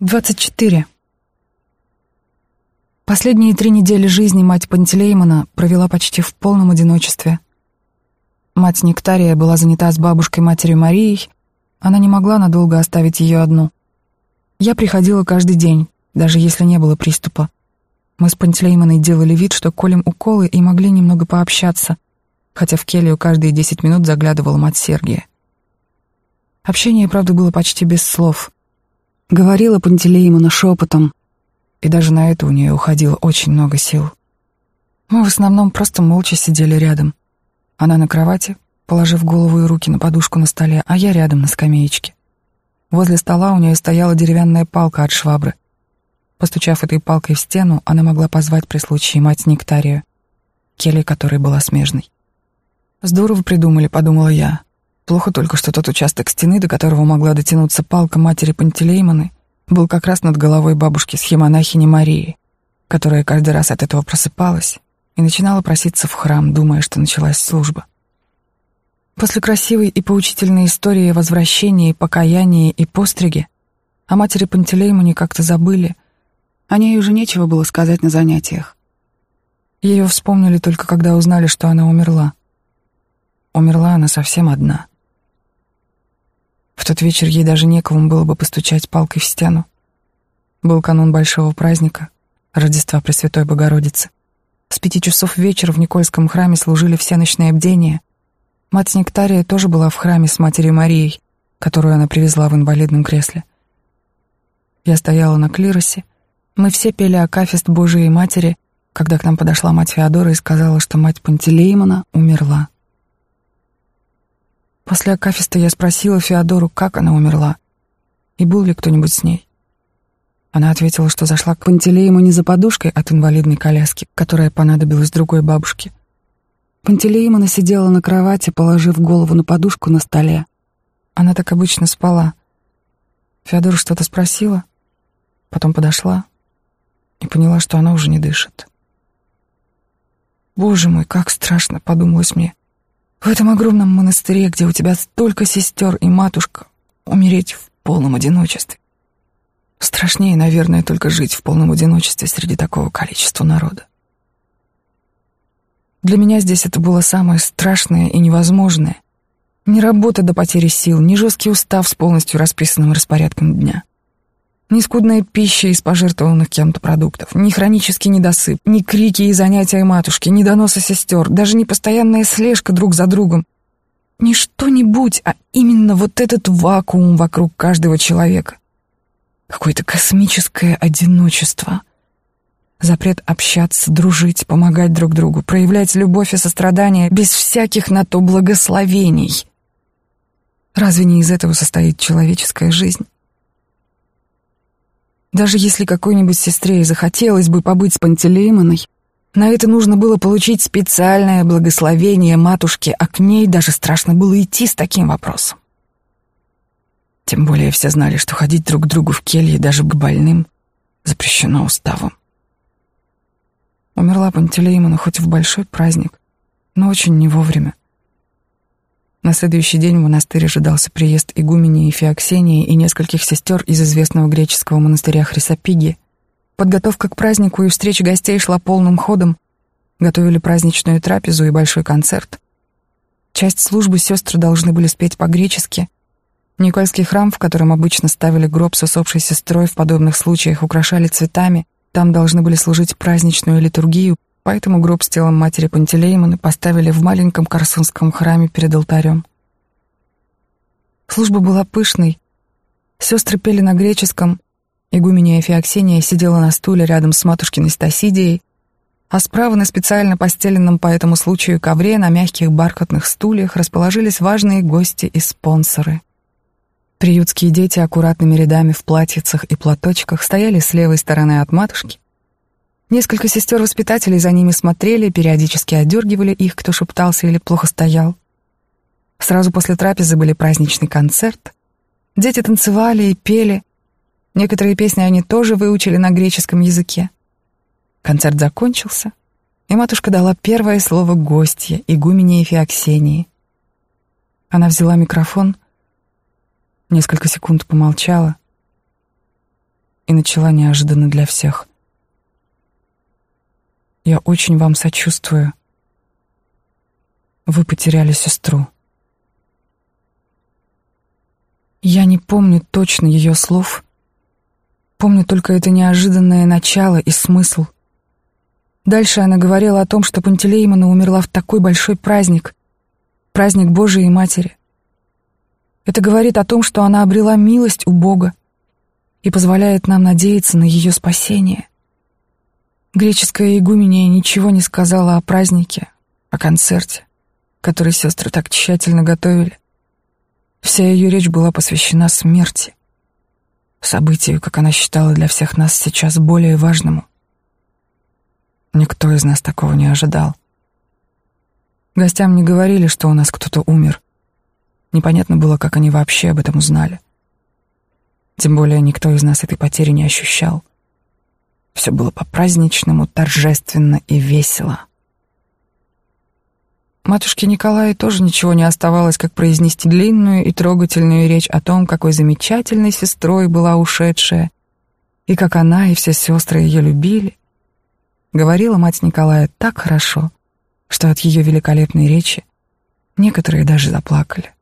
24. Последние три недели жизни мать Пантелеймона провела почти в полном одиночестве. Мать Нектария была занята с бабушкой матерью Марией, она не могла надолго оставить ее одну. Я приходила каждый день, даже если не было приступа. Мы с Пантелеймоной делали вид, что колем уколы и могли немного пообщаться, хотя в келью каждые десять минут заглядывала мать Сергия. Общение, правда, было почти без слов — Говорила Пантелеимона шепотом, и даже на это у нее уходило очень много сил. Мы в основном просто молча сидели рядом. Она на кровати, положив голову и руки на подушку на столе, а я рядом на скамеечке. Возле стола у нее стояла деревянная палка от швабры. Постучав этой палкой в стену, она могла позвать при случае мать Нектарию, Келли которой была смежной. «Здорово придумали», — подумала я. Плохо только, что тот участок стены, до которого могла дотянуться палка матери Пантелеймоны, был как раз над головой бабушки схемонахини Марии, которая каждый раз от этого просыпалась и начинала проситься в храм, думая, что началась служба. После красивой и поучительной истории о возвращении, покаянии и постриге о матери Пантелеймоне как-то забыли, о ней уже нечего было сказать на занятиях. Ее вспомнили только когда узнали, что она умерла. Умерла она совсем одна — тот вечер ей даже некому было бы постучать палкой в стену. Был канун большого праздника, Рождества Пресвятой Богородицы. С пяти часов вечера в Никольском храме служили все ночные бдения. Мать Нектария тоже была в храме с матерью Марией, которую она привезла в инвалидном кресле. Я стояла на клиросе. Мы все пели Акафист Божией Матери, когда к нам подошла мать Феодора и сказала, что мать Пантелеймона умерла. После Акафиста я спросила Феодору, как она умерла, и был ли кто-нибудь с ней. Она ответила, что зашла к Пантелеему не за подушкой от инвалидной коляски, которая понадобилась другой бабушке. Пантелеимона сидела на кровати, положив голову на подушку на столе. Она так обычно спала. Феодор что-то спросила, потом подошла и поняла, что она уже не дышит. «Боже мой, как страшно!» — подумалось мне. В этом огромном монастыре, где у тебя столько сестер и матушка, умереть в полном одиночестве. Страшнее, наверное, только жить в полном одиночестве среди такого количества народа. Для меня здесь это было самое страшное и невозможное. Не работа до потери сил, не жесткий устав с полностью расписанным распорядком дня. Ни скудная пища из пожертвованных кем-то продуктов, ни хронический недосып, ни крики и занятия матушки, ни доносы сестер, даже не постоянная слежка друг за другом. Не что-нибудь, а именно вот этот вакуум вокруг каждого человека. Какое-то космическое одиночество. Запрет общаться, дружить, помогать друг другу, проявлять любовь и сострадание без всяких на то благословений. Разве не из этого состоит человеческая жизнь? Даже если какой-нибудь сестре и захотелось бы побыть с Пантелеймоной, на это нужно было получить специальное благословение матушки, а к ней даже страшно было идти с таким вопросом. Тем более все знали, что ходить друг к другу в келье даже к больным запрещено уставом. Умерла Пантелеймона хоть в большой праздник, но очень не вовремя. На следующий день в монастырь ожидался приезд игумени Феоксении и нескольких сестер из известного греческого монастыря Хрисопиги. Подготовка к празднику и встреча гостей шла полным ходом. Готовили праздничную трапезу и большой концерт. Часть службы сестры должны были спеть по-гречески. Никольский храм, в котором обычно ставили гроб с усопшей сестрой, в подобных случаях украшали цветами. Там должны были служить праздничную литургию, Поэтому гроб с телом матери Пантелеймона поставили в маленьком Корсунском храме перед алтарем. Служба была пышной. Сестры пели на греческом. Игуменя Феоксения сидела на стуле рядом с матушкиной Стасидией, а справа на специально постеленном по этому случаю ковре на мягких бархатных стульях расположились важные гости и спонсоры. Приютские дети аккуратными рядами в платьицах и платочках стояли с левой стороны от матушки, Несколько сестер-воспитателей за ними смотрели, периодически одергивали их, кто шептался или плохо стоял. Сразу после трапезы были праздничный концерт. Дети танцевали и пели. Некоторые песни они тоже выучили на греческом языке. Концерт закончился, и матушка дала первое слово гостье, игумене Феоксении. Она взяла микрофон, несколько секунд помолчала, и начала неожиданно для всех. «Я очень вам сочувствую. Вы потеряли сестру». Я не помню точно ее слов, помню только это неожиданное начало и смысл. Дальше она говорила о том, что Пантелеймона умерла в такой большой праздник, праздник Божией Матери. Это говорит о том, что она обрела милость у Бога и позволяет нам надеяться на ее спасение. Греческая игуменья ничего не сказала о празднике, о концерте, который сестры так тщательно готовили. Вся ее речь была посвящена смерти, событию, как она считала для всех нас сейчас более важному. Никто из нас такого не ожидал. Гостям не говорили, что у нас кто-то умер. Непонятно было, как они вообще об этом узнали. Тем более никто из нас этой потери не ощущал. Все было по-праздничному, торжественно и весело. Матушке Николае тоже ничего не оставалось, как произнести длинную и трогательную речь о том, какой замечательной сестрой была ушедшая, и как она и все сестры ее любили. Говорила мать Николая так хорошо, что от ее великолепной речи некоторые даже заплакали.